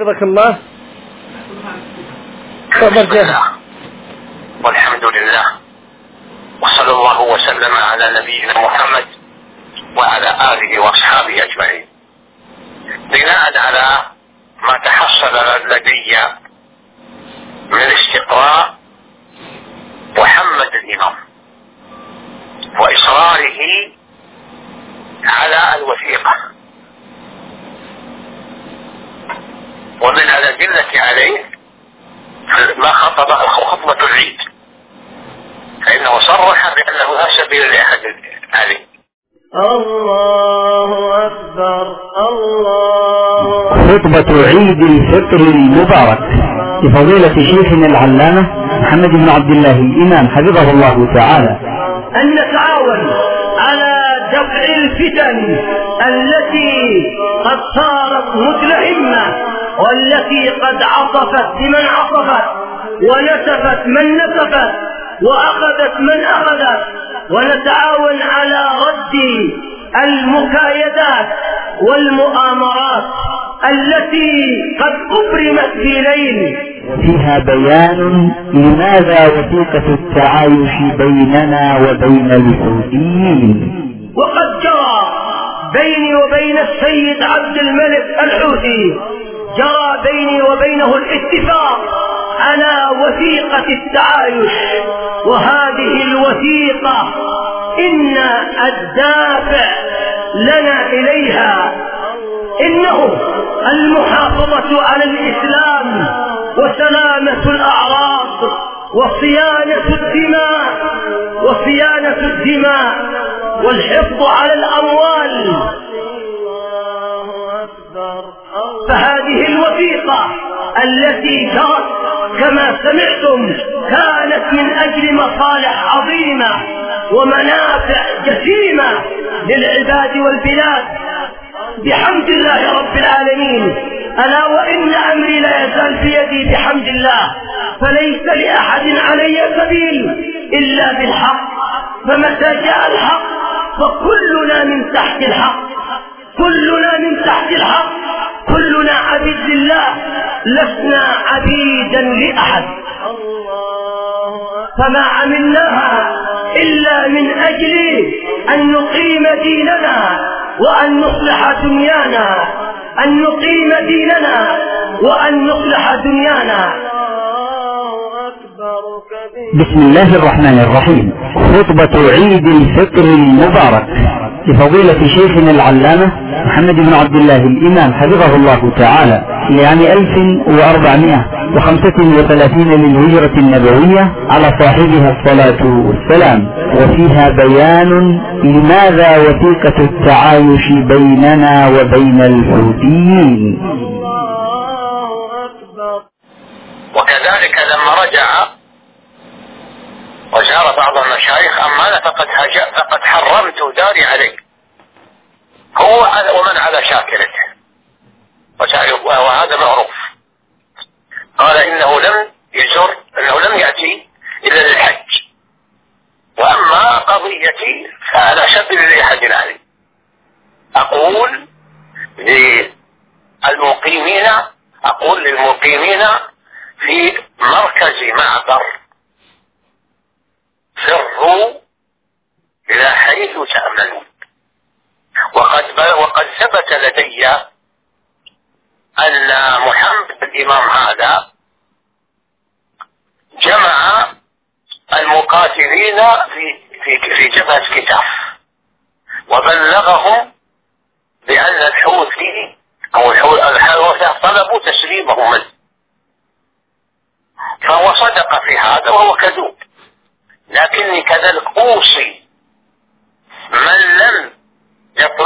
حفظك الله. والحمد لله. وصلى الله وسلم على نبينا محمد وعلى آله وأصحابه أجمعين بناء على ما تحصل لدي من استقراء محمد الإمام وإصراره على الوثيقة ومن الأدلة عليه ما خطب خطبة العيد. فإنه صرح بأنه لا سبيل لأحد عليه. الله أكبر الله خطبة عيد الفطر المبارك لفضيلة شيخنا العلامة محمد بن عبد الله الإمام حفظه الله تعالى. أن نتعاون على دفع الفتن التي قد صارت متلهمة والتي قد عصفت بمن عصفت ونسفت من نسفت وأخذت من أخذت. ونتعاون على رد المكايدات والمؤامرات التي قد أبرمت في ليل. فيها بيان لماذا وثيقة التعايش بيننا وبين الحوثيين. وقد جرى بيني وبين السيد عبد الملك الحوثي جرى بيني وبينه الاتفاق على وثيقة التعايش وهذه الوثيقة إن الدافع لنا إليها. إنه المحافظة على الإسلام وسلامة الأعراض وصيانة الدماء وصيانة الدماء والحفظ على الأموال. الوثيقة التي جرت كما سمعتم كانت من أجل مصالح عظيمة ومنافع جسيمة للعباد والبلاد. بحمد الله رب العالمين. ألا وإن أمري لا يزال في يدي بحمد الله. فليس لأحد علي سبيل إلا بالحق. فمتى جاء الحق فكلنا من تحت الحق. كلنا من تحت الحق. كلنا عبيد لله لسنا عبيدا لأحد. فما عملناها إلا من أجل أن نقيم ديننا وأن نصلح دنيانا. أن نقيم ديننا وأن نصلح دنيانا. بسم الله الرحمن الرحيم. خطبة عيد الفطر المبارك. لفضيلة شيخنا العلامة محمد بن عبد الله الإمام حفظه الله تعالى لعام 1435 للهجرة النبوية على صاحبها الصلاة والسلام. وفيها بيان لماذا وثيقة التعايش بيننا وبين الحوثيين وكذلك لما رجع وزار بعض المشايخ أما فقد فقد حرمت داري على شاكلته وهذا معروف. قال إنه لم يزر إنه لم يأتي إلا للحج. وأما قضيتي فأنا سبيل لأحد علي أقول للمقيمين أقول للمقيمين في مركز معبر. فروا إلى حيث تأمنون. وقد وقد ثبت لدي أن محمد الإمام هذا جمع المقاتلين في في في جبهة كتاف. وبلغهم بأن الحوثي أو الحوثي طلبوا تسليمهم منه. فهو صدق في هذا وهو كذوب. لكني كذلك أوصي من لم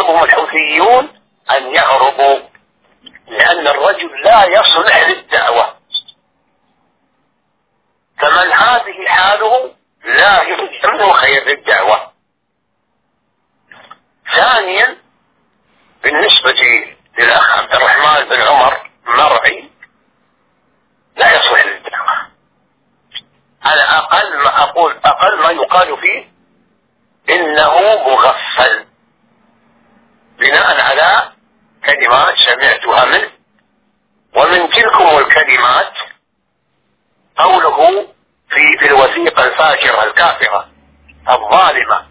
يطلبهم الحوثيون أن يهربوا لأن الرجل لا يصلح للدعوة. فمن هذه حاله لا يمكنه خير للدعوة. ثانيا بالنسبة للأخ عبد الرحمن بن عمر مرعي لا يصلح للدعوة. على أقل ما أقول أقل ما يقال فيه إنه مغفل بناء على كلمات سمعتها منه ومن الكلمات قوله في في الوثيقة الفاجرة الكافرة الظالمة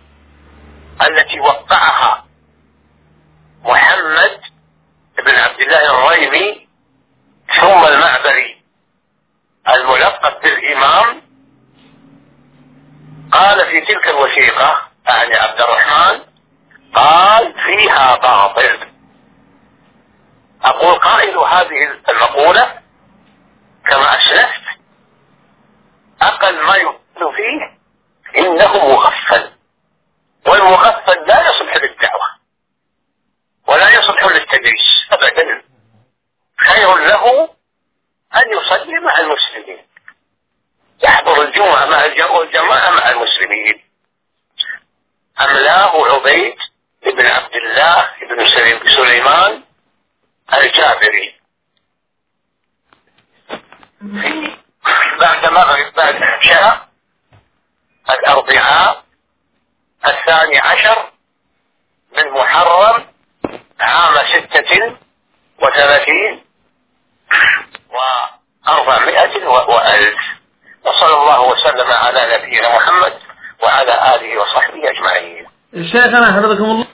التي وقعها محمد بن عبد الله الريمي ثم المعبري. الملقب بالإمام قال في تلك الوثيقة يعني عبد الرحمن قال فيها باطل. أقول قائل هذه المقولة كما أسلفت أقل ما يقول فيه إنه مغفل والمغفل لا يصلح للدعوة ولا يصلح للتدريس أبدا. خير له أن يصلي مع المسلمين يحضر الجمعة مع الجماعة مع المسلمين. أملاه عبيد بن عبد الله بن سليمان الجابري؟ بعد مغرب بعد العشاء الأربعاء الثاني عشر من محرم عام ستة وثلاثين وأربعمائة وألف. وصلى الله وسلم على نبينا محمد وعلى آله وصحبه أجمعين. شيخنا حفظكم الله.